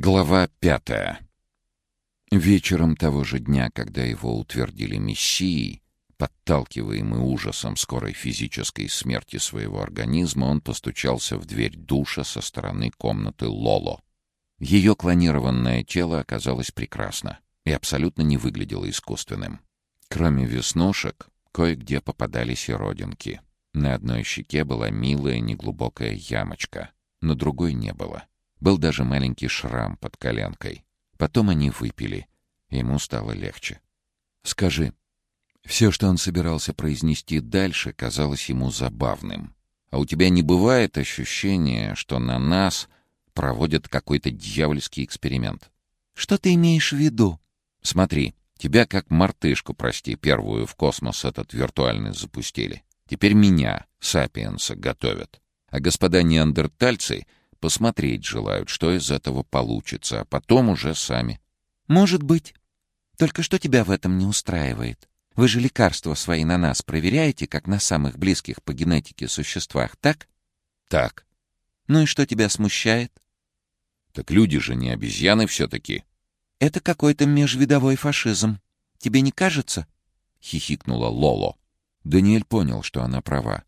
Глава пятая. Вечером того же дня, когда его утвердили мессией, подталкиваемый ужасом скорой физической смерти своего организма, он постучался в дверь душа со стороны комнаты Лоло. Ее клонированное тело оказалось прекрасно и абсолютно не выглядело искусственным. Кроме веснушек, кое-где попадались и родинки. На одной щеке была милая неглубокая ямочка, на другой не было. Был даже маленький шрам под коленкой. Потом они выпили. Ему стало легче. «Скажи». Все, что он собирался произнести дальше, казалось ему забавным. «А у тебя не бывает ощущения, что на нас проводят какой-то дьявольский эксперимент?» «Что ты имеешь в виду?» «Смотри, тебя как мартышку, прости, первую в космос этот виртуальный запустили. Теперь меня, сапиенса, готовят. А господа неандертальцы Посмотреть желают, что из этого получится, а потом уже сами. Может быть. Только что тебя в этом не устраивает? Вы же лекарства свои на нас проверяете, как на самых близких по генетике существах, так? Так. Ну и что тебя смущает? Так люди же не обезьяны все-таки. Это какой-то межвидовой фашизм. Тебе не кажется? Хихикнула Лоло. Даниэль понял, что она права.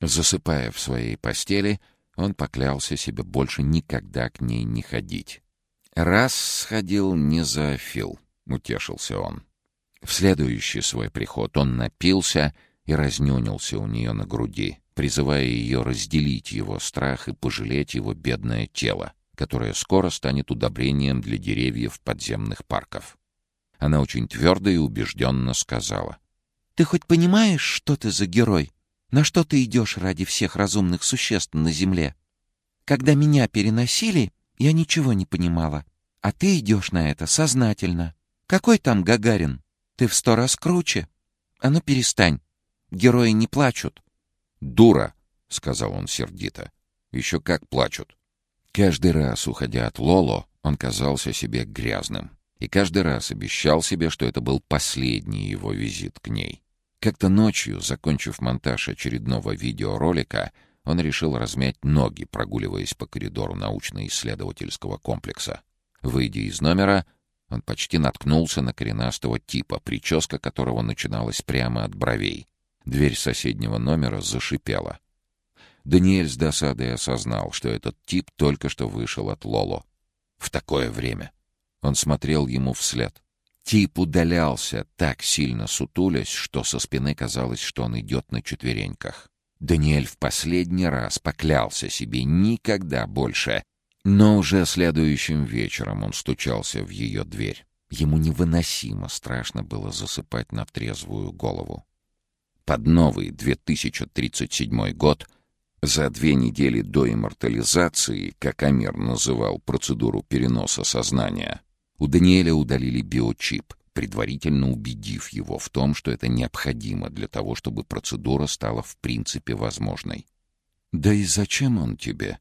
Засыпая в своей постели, он поклялся себе больше никогда к ней не ходить. «Раз сходил, не зоофил», — утешился он. В следующий свой приход он напился и разнюнился у нее на груди, призывая ее разделить его страх и пожалеть его бедное тело, которое скоро станет удобрением для деревьев подземных парков. Она очень твердо и убежденно сказала. «Ты хоть понимаешь, что ты за герой?» На что ты идешь ради всех разумных существ на Земле? Когда меня переносили, я ничего не понимала. А ты идешь на это сознательно. Какой там Гагарин? Ты в сто раз круче. А ну перестань. Герои не плачут. «Дура!» — сказал он сердито. «Еще как плачут!» Каждый раз, уходя от Лоло, он казался себе грязным. И каждый раз обещал себе, что это был последний его визит к ней. Как-то ночью, закончив монтаж очередного видеоролика, он решил размять ноги, прогуливаясь по коридору научно-исследовательского комплекса. Выйдя из номера, он почти наткнулся на коренастого типа, прическа которого начиналась прямо от бровей. Дверь соседнего номера зашипела. Даниэль с досадой осознал, что этот тип только что вышел от Лоло. В такое время. Он смотрел ему вслед. Тип удалялся, так сильно сутулясь, что со спины казалось, что он идет на четвереньках. Даниэль в последний раз поклялся себе никогда больше. Но уже следующим вечером он стучался в ее дверь. Ему невыносимо страшно было засыпать на трезвую голову. Под новый 2037 год, за две недели до иммортализации, как Амир называл процедуру переноса сознания, у Даниэля удалили биочип, предварительно убедив его в том, что это необходимо для того, чтобы процедура стала в принципе возможной. «Да и зачем он тебе?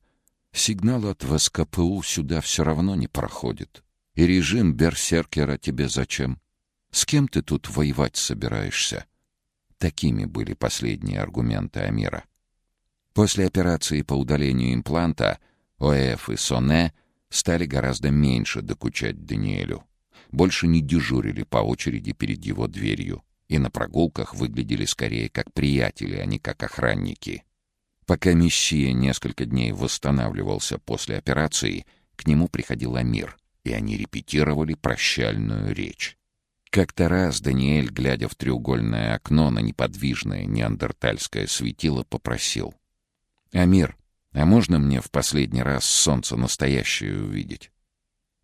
Сигнал от ВСКПУ сюда все равно не проходит. И режим берсеркера тебе зачем? С кем ты тут воевать собираешься?» Такими были последние аргументы Амира. После операции по удалению импланта ОЭФ и СОНЕ — стали гораздо меньше докучать Даниэлю. Больше не дежурили по очереди перед его дверью и на прогулках выглядели скорее как приятели, а не как охранники. Пока Мессия несколько дней восстанавливался после операции, к нему приходил Амир, и они репетировали прощальную речь. Как-то раз Даниэль, глядя в треугольное окно на неподвижное неандертальское светило, попросил. «Амир, а можно мне в последний раз солнце настоящее увидеть?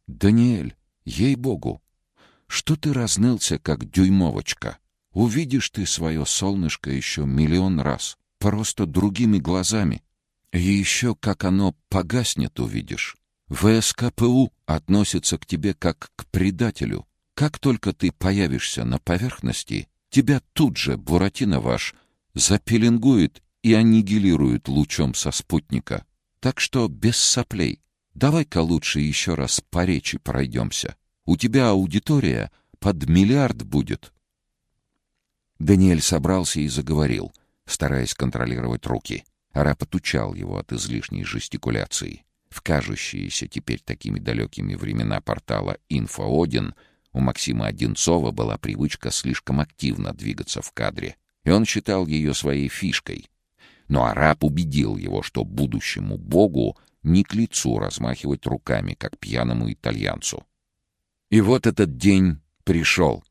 Даниэль, ей-богу, что ты разнылся, как дюймовочка? Увидишь ты свое солнышко еще миллион раз, просто другими глазами. И еще как оно погаснет, увидишь. ВСКПУ относится к тебе как к предателю. Как только ты появишься на поверхности, тебя тут же, Буратино ваш, запеленгует и аннигилируют лучом со спутника. Так что без соплей. Давай-ка лучше еще раз по речи пройдемся. У тебя аудитория под миллиард будет. Даниэль собрался и заговорил, стараясь контролировать руки. Ара потучал его от излишней жестикуляции. В кажущиеся теперь такими далекими времена портала «Инфоодин» у Максима Одинцова была привычка слишком активно двигаться в кадре, и он считал ее своей фишкой. Но араб убедил его, что будущему богу не к лицу размахивать руками, как пьяному итальянцу. И вот этот день пришел.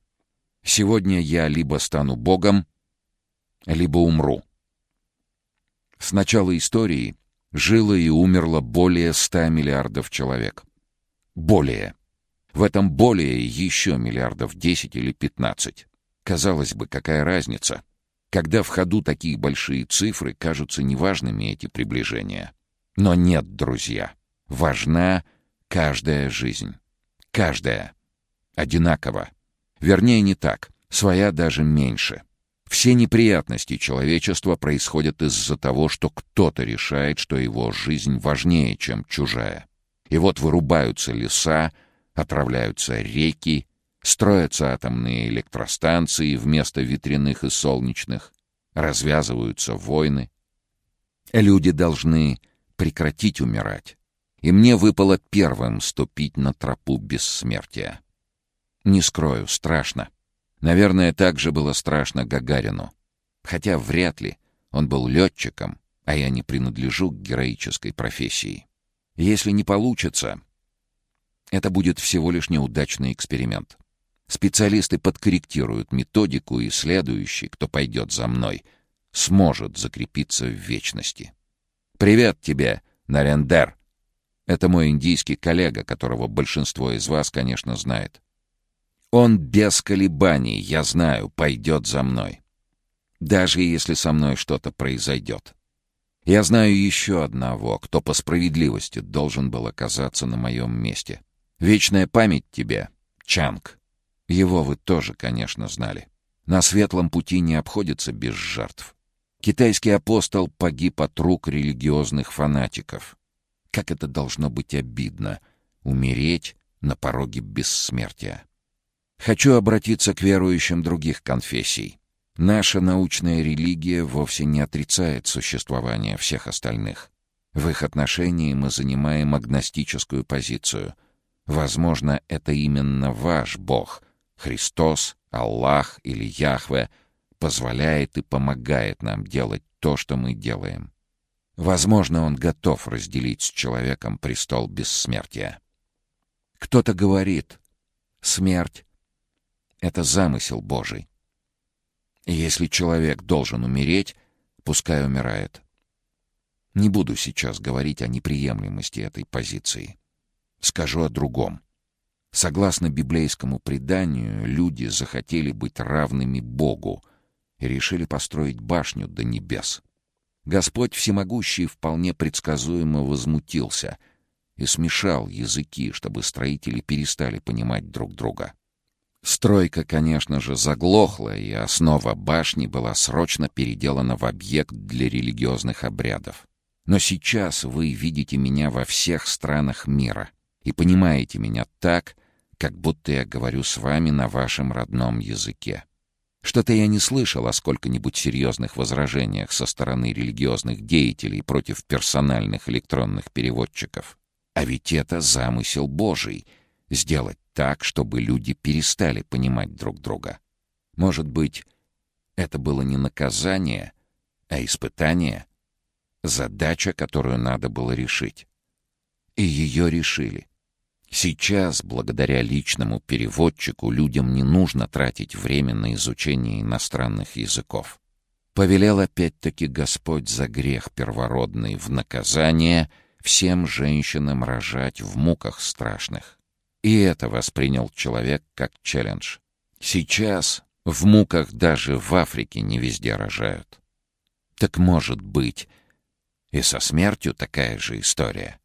Сегодня я либо стану богом, либо умру. С начала истории жило и умерло более ста миллиардов человек. Более. В этом более еще миллиардов десять или пятнадцать. Казалось бы, какая разница? Когда в ходу такие большие цифры, кажутся неважными эти приближения. Но нет, друзья. Важна каждая жизнь. Каждая. Одинаково. Вернее, не так. Своя даже меньше. Все неприятности человечества происходят из-за того, что кто-то решает, что его жизнь важнее, чем чужая. И вот вырубаются леса, отравляются реки, строятся атомные электростанции вместо ветряных и солнечных, развязываются войны. Люди должны прекратить умирать, и мне выпало первым ступить на тропу бессмертия. Не скрою, страшно. Наверное, так же было страшно Гагарину. Хотя вряд ли. Он был летчиком, а я не принадлежу к героической профессии. Если не получится, это будет всего лишь неудачный эксперимент. Специалисты подкорректируют методику, и следующий, кто пойдет за мной, сможет закрепиться в вечности. «Привет тебе, Нарендер!» Это мой индийский коллега, которого большинство из вас, конечно, знает. Он без колебаний, я знаю, пойдет за мной. Даже если со мной что-то произойдет. Я знаю еще одного, кто по справедливости должен был оказаться на моем месте. Вечная память тебе, Чанг. Его вы тоже, конечно, знали. На светлом пути не обходится без жертв. Китайский апостол погиб от рук религиозных фанатиков. Как это должно быть обидно — умереть на пороге бессмертия. Хочу обратиться к верующим других конфессий. Наша научная религия вовсе не отрицает существование всех остальных. В их отношении мы занимаем агностическую позицию. Возможно, это именно ваш Бог, Христос, Аллах или Яхве, позволяет и помогает нам делать то, что мы делаем. Возможно, он готов разделить с человеком престол бессмертия. Кто-то говорит, смерть это замысел Божий. И если человек должен умереть, пускай умирает. Не буду сейчас говорить о неприемлемости этой позиции. Скажу о другом. Согласно библейскому преданию, люди захотели быть равными Богу и решили построить башню до небес. Господь Всемогущий вполне предсказуемо возмутился и смешал языки, чтобы строители перестали понимать друг друга. Стройка, конечно же, заглохла, и основа башни была срочно переделана в объект для религиозных обрядов. Но сейчас вы видите меня во всех странах мира и понимаете меня так, как будто я говорю с вами на вашем родном языке. Что-то я не слышал о сколько-нибудь серьезных возражениях со стороны религиозных деятелей против персональных электронных переводчиков. А ведь это замысел Божий — сделать так, чтобы люди перестали понимать друг друга. Может быть, это было не наказание, а испытание, задача, которую надо было решить. И ее решили. Сейчас, благодаря личному переводчику, людям не нужно тратить время на изучение иностранных языков. Повелел опять-таки Господь за грех первородный в наказание всем женщинам рожать в муках страшных. И это воспринял человек как челлендж. Сейчас в муках даже в Африке не везде рожают. Так может быть, и со смертью такая же история.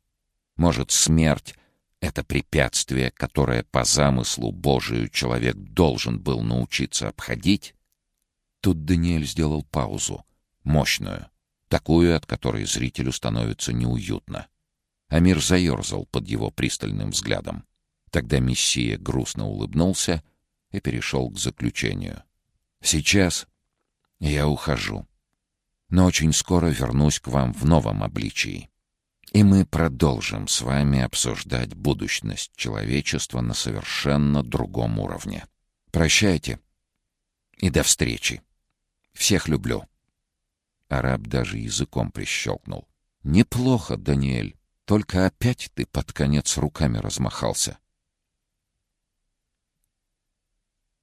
Может, смерть — это препятствие, которое по замыслу Божию человек должен был научиться обходить? Тут Даниэль сделал паузу, мощную, такую, от которой зрителю становится неуютно. Амир заерзал под его пристальным взглядом. Тогда Мессия грустно улыбнулся и перешел к заключению. «Сейчас я ухожу, но очень скоро вернусь к вам в новом обличии. И мы продолжим с вами обсуждать будущность человечества на совершенно другом уровне. Прощайте и до встречи. Всех люблю. Араб даже языком прищелкнул. Неплохо, Даниэль. Только опять ты под конец руками размахался.